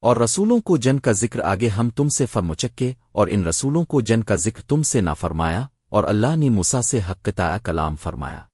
اور رسولوں کو جن کا ذکر آگے ہم تم سے فرمچکے اور ان رسولوں کو جن کا ذکر تم سے نہ فرمایا اور اللہ نے مسا سے حق کلام فرمایا۔